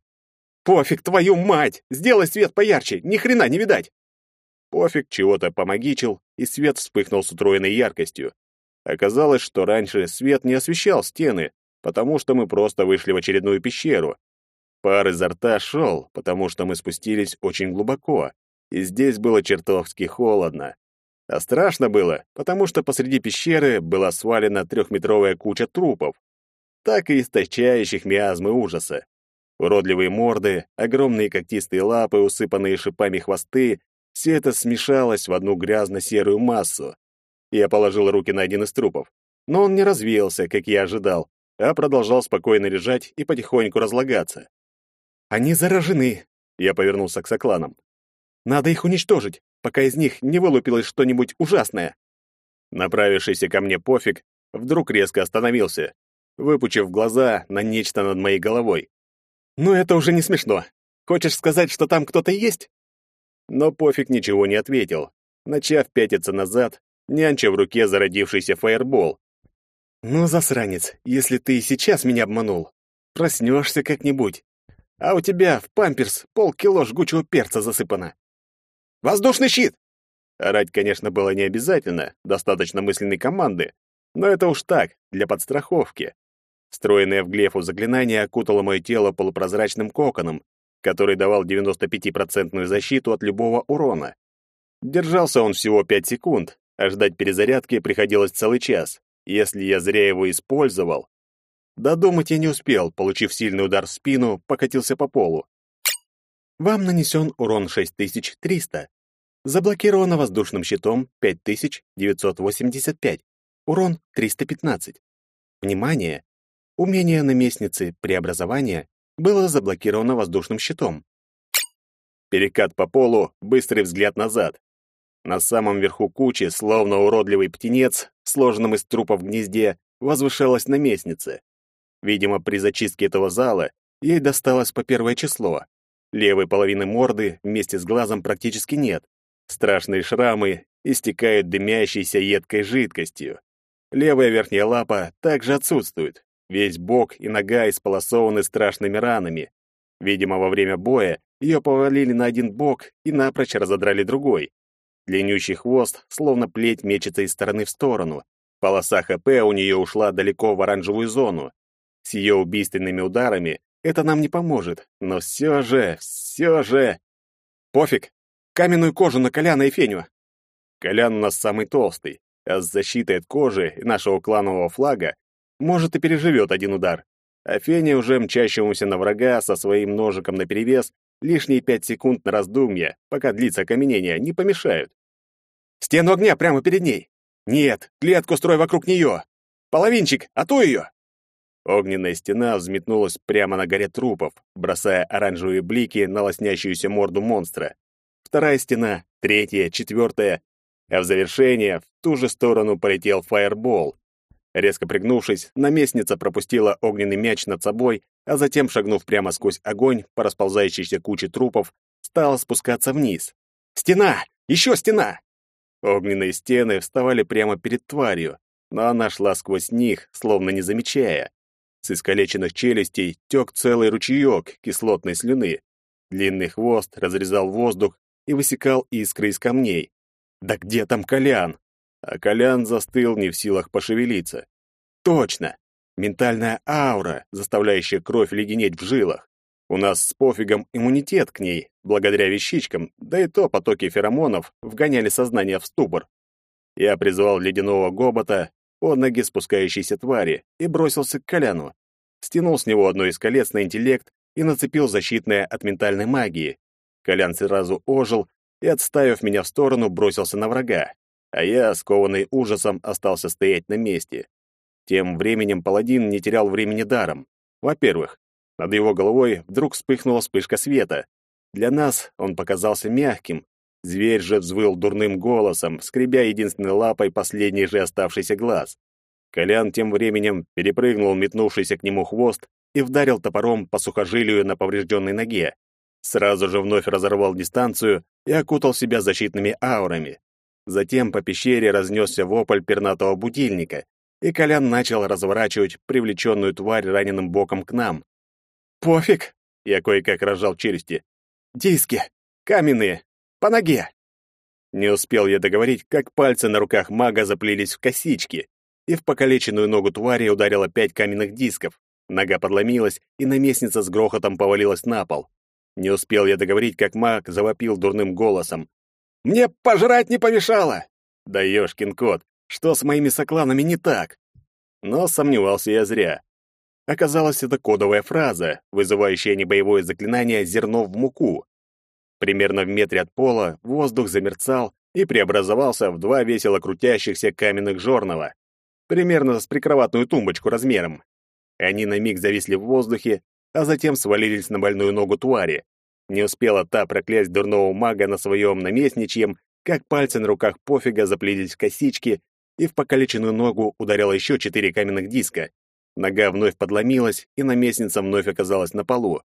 «Пофиг, твою мать! Сделай свет поярче, ни хрена не видать!» Пофиг чего-то помогичил, и свет вспыхнул с утроенной яркостью. Оказалось, что раньше свет не освещал стены, потому что мы просто вышли в очередную пещеру. Пар изо рта шел, потому что мы спустились очень глубоко, и здесь было чертовски холодно. А страшно было, потому что посреди пещеры была свалена трехметровая куча трупов, так и источающих миазмы ужаса. Уродливые морды, огромные когтистые лапы, усыпанные шипами хвосты — все это смешалось в одну грязно-серую массу. Я положил руки на один из трупов, но он не развеялся, как я ожидал, а продолжал спокойно лежать и потихоньку разлагаться. «Они заражены», — я повернулся к сокланам. «Надо их уничтожить пока из них не вылупилось что-нибудь ужасное. Направившийся ко мне пофиг вдруг резко остановился, выпучив глаза на нечто над моей головой. «Ну это уже не смешно. Хочешь сказать, что там кто-то есть?» Но пофиг ничего не ответил, начав пятиться назад, нянча в руке зародившийся фаербол. «Ну, засранец, если ты и сейчас меня обманул, проснешься как-нибудь. А у тебя в памперс полкило жгучего перца засыпано. Воздушный щит!» Орать, конечно, было не обязательно, достаточно мысленной команды, но это уж так, для подстраховки. Встроенное в глефу заклинание окутало мое тело полупрозрачным коконом, который давал 95% защиту от любого урона. Держался он всего 5 секунд, а ждать перезарядки приходилось целый час, если я зря его использовал. Додумать я не успел, получив сильный удар в спину, покатился по полу. Вам нанесен урон 6300. Заблокировано воздушным щитом 5985. Урон 315. Внимание! Умение наместницы преобразования было заблокировано воздушным щитом. Перекат по полу, быстрый взгляд назад. На самом верху кучи, словно уродливый птенец, сложенном из трупов гнезде, возвышалась наместница. Видимо, при зачистке этого зала ей досталось по первое число. Левой половины морды вместе с глазом практически нет. Страшные шрамы истекают дымящейся едкой жидкостью. Левая верхняя лапа также отсутствует. Весь бок и нога исполосованы страшными ранами. Видимо, во время боя ее повалили на один бок и напрочь разодрали другой. Длиннющий хвост, словно плеть, мечется из стороны в сторону. Полоса ХП у нее ушла далеко в оранжевую зону. С ее убийственными ударами это нам не поможет, но все же, все же... Пофиг, каменную кожу на Коляна и Феню. Колян у нас самый толстый, а с защитой от кожи и нашего кланового флага может и переживет один удар. А Феня, уже мчащемуся на врага со своим ножиком наперевес, лишние пять секунд на раздумье, пока длится окаменение, не помешают. Стену огня прямо перед ней. Нет, клетку строй вокруг нее. Половинчик, а то ее. Огненная стена взметнулась прямо на горе трупов, бросая оранжевые блики на лоснящуюся морду монстра. Вторая стена, третья, четвертая, а в завершение в ту же сторону полетел фаербол. Резко пригнувшись, наместница пропустила огненный мяч над собой, а затем, шагнув прямо сквозь огонь по расползающейся куче трупов, стала спускаться вниз. «Стена! Еще стена!» Огненные стены вставали прямо перед тварью, но она шла сквозь них, словно не замечая. С искалеченных челюстей тек целый ручеек кислотной слюны. Длинный хвост разрезал воздух и высекал искры из камней. Да где там Колян? А Колян застыл не в силах пошевелиться. Точно! Ментальная аура, заставляющая кровь леденеть в жилах. У нас с пофигом иммунитет к ней, благодаря вещичкам, да и то потоки феромонов вгоняли сознание в ступор. Я призвал ледяного гобота под ноги спускающейся твари и бросился к Коляну. Стянул с него одно из колец на интеллект и нацепил защитное от ментальной магии. Колян сразу ожил и, отставив меня в сторону, бросился на врага, а я, скованный ужасом, остался стоять на месте. Тем временем паладин не терял времени даром. Во-первых, над его головой вдруг вспыхнула вспышка света. Для нас он показался мягким. Зверь же взвыл дурным голосом, скребя единственной лапой последний же оставшийся глаз. Колян тем временем перепрыгнул метнувшийся к нему хвост и вдарил топором по сухожилию на поврежденной ноге. Сразу же вновь разорвал дистанцию и окутал себя защитными аурами. Затем по пещере разнесся вопль пернатого будильника, и Колян начал разворачивать привлеченную тварь раненым боком к нам. «Пофиг!» — я кое-как разжал челюсти. «Диски! Каменные! По ноге!» Не успел я договорить, как пальцы на руках мага заплелись в косички, и в покалеченную ногу твари ударило пять каменных дисков. Нога подломилась, и наместница с грохотом повалилась на пол. Не успел я договорить, как маг завопил дурным голосом. «Мне пожрать не помешало!» «Да ёшкин кот, что с моими сокланами не так?» Но сомневался я зря. Оказалось, это кодовая фраза, вызывающая небоевое заклинание «зерно в муку». Примерно в метре от пола воздух замерцал и преобразовался в два весело крутящихся каменных жорного, примерно с прикроватную тумбочку размером. Они на миг зависли в воздухе, а затем свалились на больную ногу твари. Не успела та проклясть дурного мага на своем наместничьем, как пальцы на руках пофига заплелись в косички, и в покалеченную ногу ударило еще четыре каменных диска. Нога вновь подломилась, и наместница вновь оказалась на полу.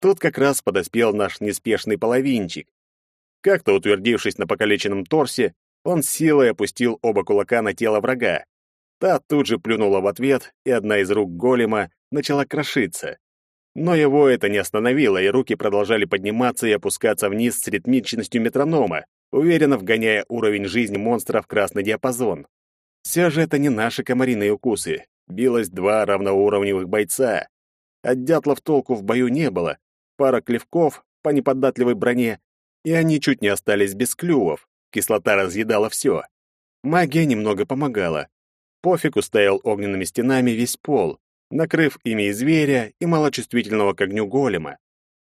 Тут как раз подоспел наш неспешный половинчик. Как-то утвердившись на покалеченном торсе, он силой опустил оба кулака на тело врага. Та тут же плюнула в ответ, и одна из рук голема начала крошиться. Но его это не остановило, и руки продолжали подниматься и опускаться вниз с ритмичностью метронома, уверенно вгоняя уровень жизни монстра в красный диапазон. Все же это не наши комариные укусы. Билось два равноуровневых бойца. От дятлов толку в бою не было. Пара клевков по неподатливой броне, и они чуть не остались без клювов. Кислота разъедала все. Магия немного помогала. Пофиг устоял огненными стенами весь пол, накрыв ими и зверя, и малочувствительного к огню голема.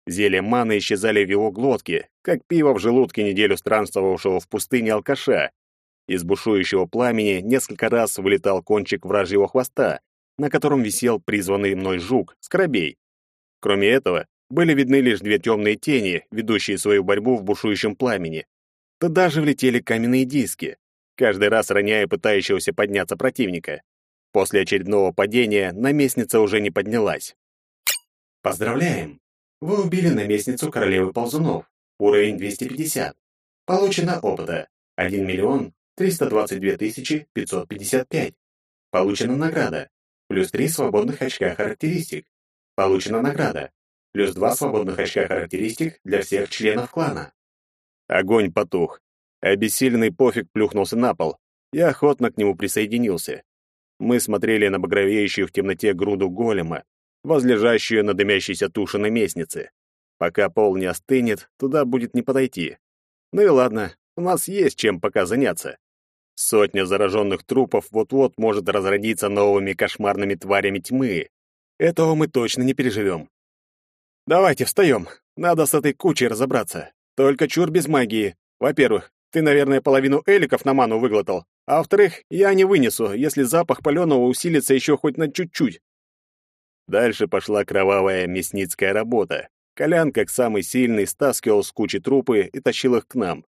Зелья маны исчезали в его глотке, как пиво в желудке неделю странствовавшего в пустыне алкаша. Из бушующего пламени несколько раз вылетал кончик вражьего хвоста, на котором висел призванный мной жук, скоробей. Кроме этого, Были видны лишь две темные тени, ведущие свою борьбу в бушующем пламени. Туда же влетели каменные диски, каждый раз роняя пытающегося подняться противника. После очередного падения наместница уже не поднялась. Поздравляем! Вы убили наместницу королевы ползунов. Уровень 250. Получено опыта 1 миллион 322 тысячи 555. Получена награда. Плюс 3 свободных очка характеристик. Получена награда. Плюс 2 свободных очка характеристик для всех членов клана. Огонь потух. Обессиленный пофиг плюхнулся на пол. Я охотно к нему присоединился. Мы смотрели на багровеющую в темноте груду голема, возлежащую на дымящейся туше наместницы. Пока пол не остынет, туда будет не подойти. Ну и ладно, у нас есть чем пока заняться. Сотня зараженных трупов вот-вот может разродиться новыми кошмарными тварями тьмы. Этого мы точно не переживем. Давайте встаем. Надо с этой кучей разобраться. Только чур без магии. Во-первых, ты, наверное, половину эликов на ману выглотал. А во-вторых, я не вынесу, если запах паленого усилится еще хоть на чуть-чуть. Дальше пошла кровавая мясницкая работа. Колян, как самый сильный, стаскивал с кучи трупы и тащил их к нам.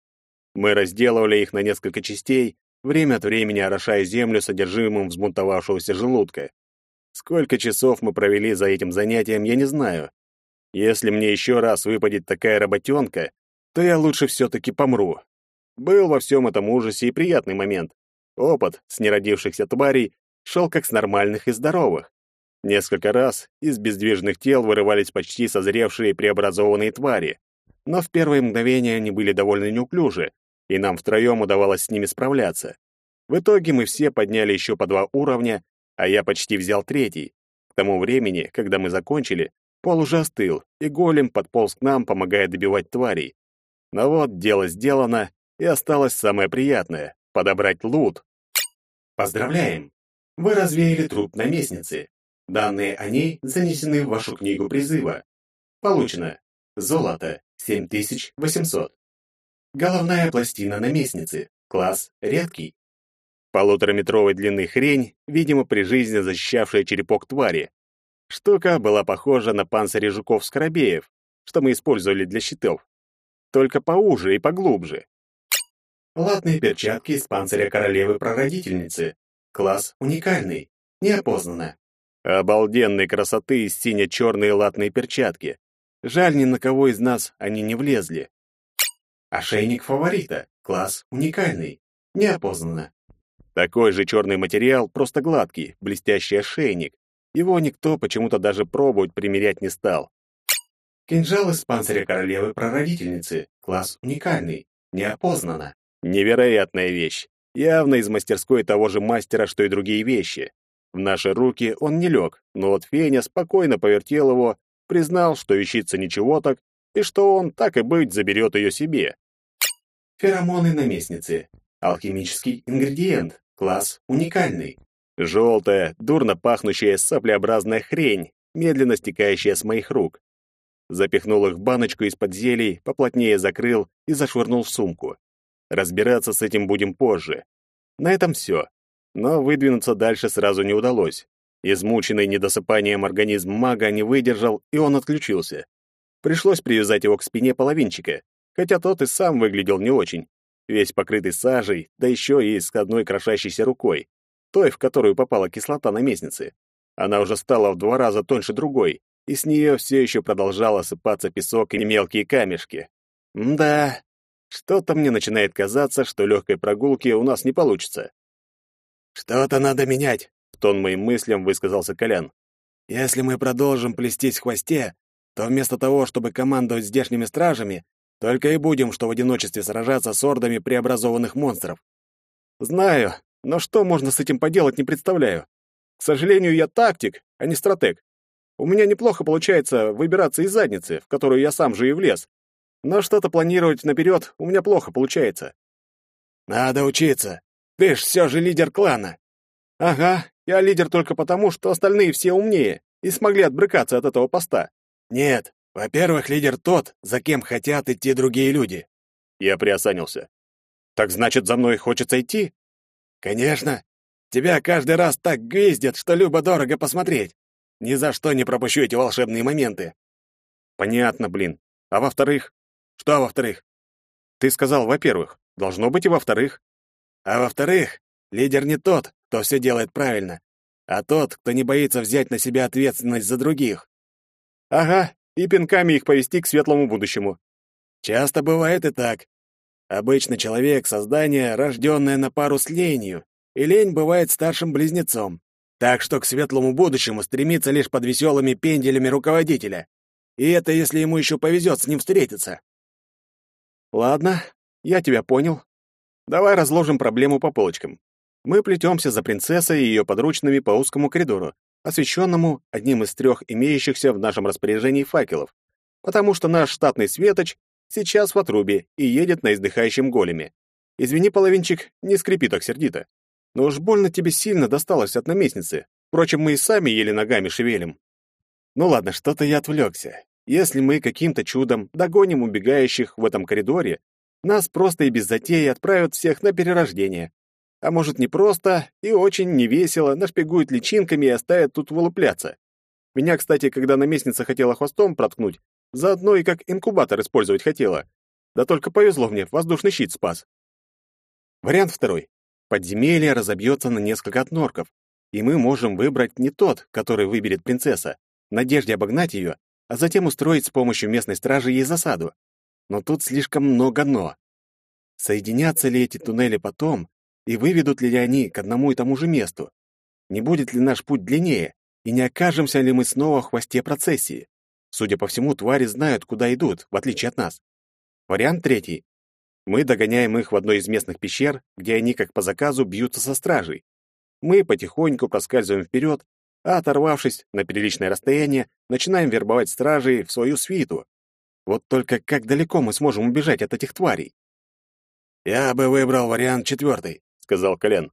Мы разделывали их на несколько частей, время от времени орошая землю содержимым взбунтовавшегося желудка. Сколько часов мы провели за этим занятием, я не знаю. Если мне еще раз выпадет такая работенка, то я лучше все-таки помру. Был во всем этом ужасе и приятный момент. Опыт с неродившихся тварей шел как с нормальных и здоровых. Несколько раз из бездвижных тел вырывались почти созревшие преобразованные твари, но в первые мгновения они были довольно неуклюжи, и нам втроем удавалось с ними справляться. В итоге мы все подняли еще по два уровня, а я почти взял третий. К тому времени, когда мы закончили, пол уже остыл, и голем подполз к нам, помогая добивать тварей. Но вот дело сделано, и осталось самое приятное — подобрать лут. Поздравляем! Вы развеяли труп наместницы. Данные о ней занесены в вашу книгу призыва. Получено. Золото 7800. Головная пластина наместницы. Класс редкий. Полутораметровой длины хрень, видимо, при жизни защищавшая черепок твари. Штука была похожа на панцири жуков-скоробеев, что мы использовали для щитов. Только поуже и поглубже. Латные перчатки из панциря королевы-прародительницы. Класс уникальный. Неопознанно. Обалденной красоты сине-черные латные перчатки. Жаль, ни на кого из нас они не влезли. Ошейник фаворита. Класс уникальный. Неопознанно. Такой же черный материал, просто гладкий, блестящий ошейник. Его никто почему-то даже пробовать примерять не стал. Кинжал из панциря королевы-прародительницы. Класс уникальный. Неопознанно. Невероятная вещь. Явно из мастерской того же мастера, что и другие вещи. В наши руки он не лег, но вот Феня спокойно повертел его, признал, что вещица ничего так, и что он, так и быть, заберет ее себе. Феромоны наместницы. Алхимический ингредиент. Класс уникальный. Желтая, дурно пахнущая саплеобразная хрень, медленно стекающая с моих рук. Запихнул их в баночку из-под зелий, поплотнее закрыл и зашвырнул в сумку. Разбираться с этим будем позже. На этом все. Но выдвинуться дальше сразу не удалось. Измученный недосыпанием организм мага не выдержал, и он отключился. Пришлось привязать его к спине половинчика, хотя тот и сам выглядел не очень. Весь покрытый сажей, да еще и с одной крошащейся рукой, той, в которую попала кислота наместницы. Она уже стала в два раза тоньше другой, и с нее все еще продолжал осыпаться песок и мелкие камешки. да, что-то мне начинает казаться, что легкой прогулки у нас не получится. «Что-то надо менять», — в тон моим мыслям высказался Колян. «Если мы продолжим плестись в хвосте, то вместо того, чтобы командовать здешними стражами, только и будем, что в одиночестве сражаться с ордами преобразованных монстров. Знаю, но что можно с этим поделать, не представляю. К сожалению, я тактик, а не стратег. У меня неплохо получается выбираться из задницы, в которую я сам же и влез. Но что-то планировать наперед у меня плохо получается. Надо учиться. Ты ж все же лидер клана. Ага, я лидер только потому, что остальные все умнее и смогли отбрыкаться от этого поста. Нет, во-первых, лидер тот, за кем хотят идти другие люди. Я приосанился. Так значит, за мной хочется идти? Конечно. Тебя каждый раз так гвиздят, что любо-дорого посмотреть. Ни за что не пропущу эти волшебные моменты. Понятно, блин. А во-вторых? Что во-вторых? Ты сказал, во-первых. Должно быть и во-вторых. А во-вторых, лидер не тот, кто все делает правильно, а тот, кто не боится взять на себя ответственность за других. Ага, и пинками их повести к светлому будущему. Часто бывает и так. Обычно человек — создание, рожденное на пару с ленью, и лень бывает старшим близнецом. Так что к светлому будущему стремится лишь под веселыми пенделями руководителя. И это если ему еще повезет с ним встретиться. Ладно, я тебя понял. Давай разложим проблему по полочкам. Мы плетемся за принцессой и ее подручными по узкому коридору, освещенному одним из трех имеющихся в нашем распоряжении факелов, потому что наш штатный светоч сейчас в отрубе и едет на издыхающем големе. Извини, половинчик, не скрипи так сердито. Но уж больно тебе сильно досталось от наместницы. Впрочем, мы и сами еле ногами шевелим. Ну ладно, что-то я отвлекся. Если мы каким-то чудом догоним убегающих в этом коридоре, нас просто и без затеи отправят всех на перерождение. А может, не просто и очень невесело нашпигуют личинками и оставят тут вылупляться. Меня, кстати, когда наместница хотела хвостом проткнуть, заодно и как инкубатор использовать хотела. Да только повезло мне, воздушный щит спас. Вариант второй. Подземелье разобьется на несколько отнорков, и мы можем выбрать не тот, который выберет принцесса, в надежде обогнать ее, а затем устроить с помощью местной стражи ей засаду. Но тут слишком много «но». Соединятся ли эти туннели потом, и выведут ли они к одному и тому же месту? Не будет ли наш путь длиннее, и не окажемся ли мы снова в хвосте процессии? Судя по всему, твари знают, куда идут, в отличие от нас. Вариант третий. Мы догоняем их в одной из местных пещер, где они, как по заказу, бьются со стражей. Мы потихоньку проскальзываем вперед, а, оторвавшись на приличное расстояние, начинаем вербовать стражей в свою свиту. Вот только как далеко мы сможем убежать от этих тварей? «Я бы выбрал вариант четвертый», — сказал Колен.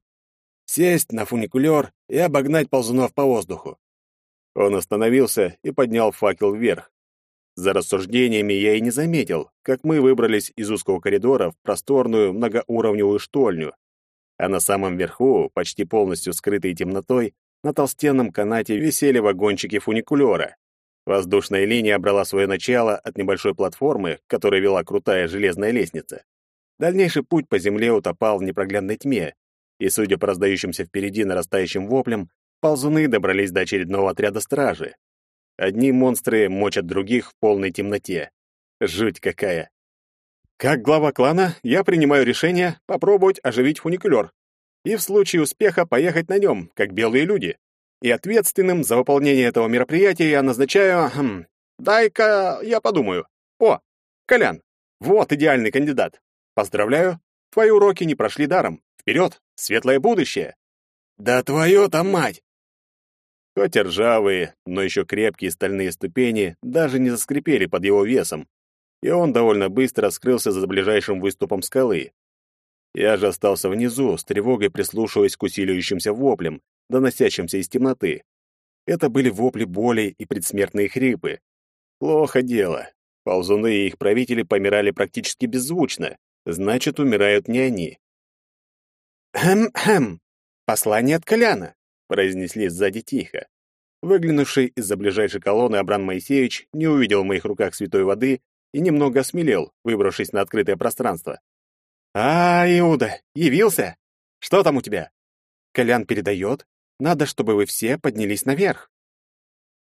«Сесть на фуникулер и обогнать ползунов по воздуху». Он остановился и поднял факел вверх. За рассуждениями я и не заметил, как мы выбрались из узкого коридора в просторную многоуровневую штольню. А на самом верху, почти полностью скрытой темнотой, на толстенном канате висели вагончики фуникулера. Воздушная линия брала свое начало от небольшой платформы, к которой вела крутая железная лестница. Дальнейший путь по земле утопал в непроглядной тьме, и, судя по раздающимся впереди нарастающим воплям, ползуны добрались до очередного отряда стражи. Одни монстры мочат других в полной темноте. Жуть какая. Как глава клана, я принимаю решение попробовать оживить фуникулер. И в случае успеха поехать на нем, как белые люди. И ответственным за выполнение этого мероприятия я назначаю... Хм, дай-ка я подумаю. О, Колян, вот идеальный кандидат. Поздравляю, твои уроки не прошли даром. Вперед, светлое будущее. Да твою-то мать! Хоть ржавые, но еще крепкие стальные ступени даже не заскрипели под его весом, и он довольно быстро скрылся за ближайшим выступом скалы. Я же остался внизу, с тревогой прислушиваясь к усиливающимся воплям, доносящимся из темноты. Это были вопли боли и предсмертные хрипы. Плохо дело. Ползуны и их правители помирали практически беззвучно, значит, умирают не они. «Хм-хм! Послание от Коляна!» произнесли сзади тихо. Выглянувший из-за ближайшей колонны Абран Моисеевич не увидел в моих руках святой воды и немного осмелел, выбравшись на открытое пространство. «А, Иуда, явился? Что там у тебя?» «Колян передает. Надо, чтобы вы все поднялись наверх».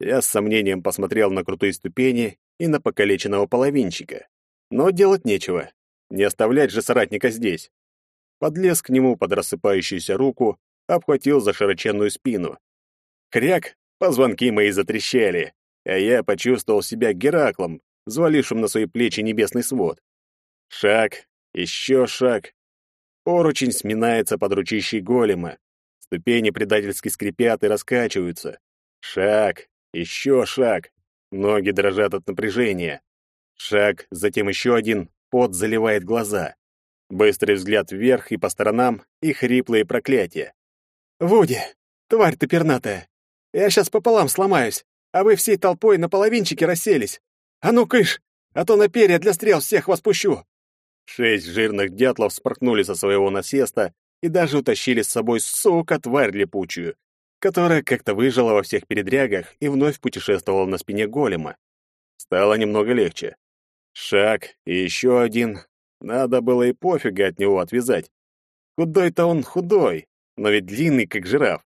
Я с сомнением посмотрел на крутые ступени и на покалеченного половинчика. Но делать нечего. Не оставлять же соратника здесь. Подлез к нему под рассыпающуюся руку обхватил за широченную спину. Кряк, позвонки мои затрещали, а я почувствовал себя Гераклом, взвалившим на свои плечи небесный свод. Шаг, еще шаг. Поручень сминается под ручищей голема. Ступени предательски скрипят и раскачиваются. Шаг, еще шаг. Ноги дрожат от напряжения. Шаг, затем еще один, пот заливает глаза. Быстрый взгляд вверх и по сторонам и хриплые проклятия. «Вуди, тварь ты пернатая, я сейчас пополам сломаюсь, а вы всей толпой на половинчике расселись. А ну, кыш, а то на перья для стрел всех вас пущу!» Шесть жирных дятлов спорхнули со своего насеста и даже утащили с собой, сука, тварь липучую, которая как-то выжила во всех передрягах и вновь путешествовала на спине голема. Стало немного легче. Шаг и еще один. Надо было и пофига от него отвязать. Худой-то он худой, но ведь длинный, как жираф.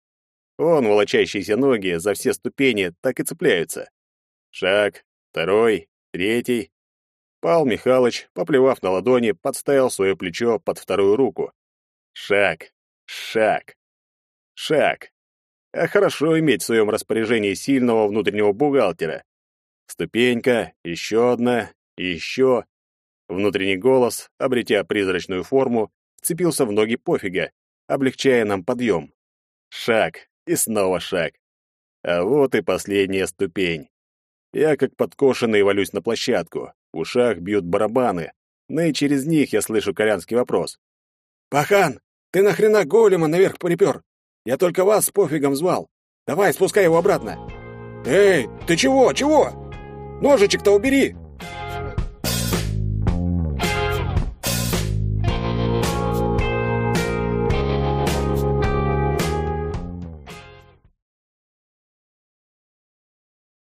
Он, волочащиеся ноги за все ступени, так и цепляются. Шаг, второй, третий. Пал Михалыч, поплевав на ладони, подставил свое плечо под вторую руку. Шаг, шаг, шаг. А хорошо иметь в своем распоряжении сильного внутреннего бухгалтера. Ступенька, еще одна, еще. Внутренний голос, обретя призрачную форму, вцепился в ноги пофига, облегчая нам подъем. Шаг и снова шаг. А вот и последняя ступень. Я как подкошенный валюсь на площадку. В ушах бьют барабаны, но и через них я слышу корянский вопрос. «Пахан, ты нахрена голема наверх припер? Я только вас с пофигом звал. Давай, спускай его обратно». «Эй, ты чего, чего? Ножичек-то убери!»